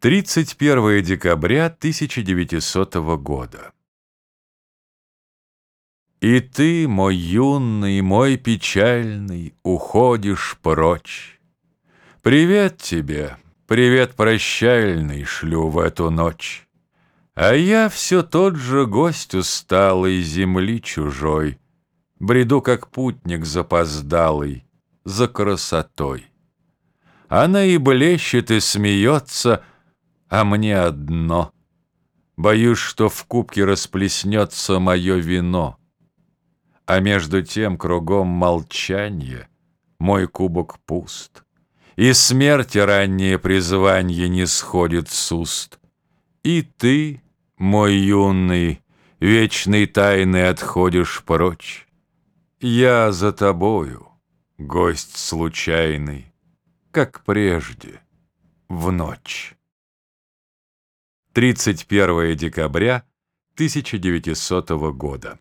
31 декабря 1900 года. И ты, мой юный, мой печальный, уходишь прочь. Привет тебе, привет прощальный шлю в эту ночь. А я все тот же гость усталый земли чужой, Бреду, как путник запоздалый, за красотой. Она и блещет, и смеется — а мне одно. Боюсь, что в кубке расплеснется мое вино. А между тем кругом молчанье, мой кубок пуст, И смерти раннее призвание не сходит с уст. И ты, мой юный, вечной тайны отходишь прочь. Я за тобою, гость случайный, как прежде, в ночь. 31 декабря 1900 года.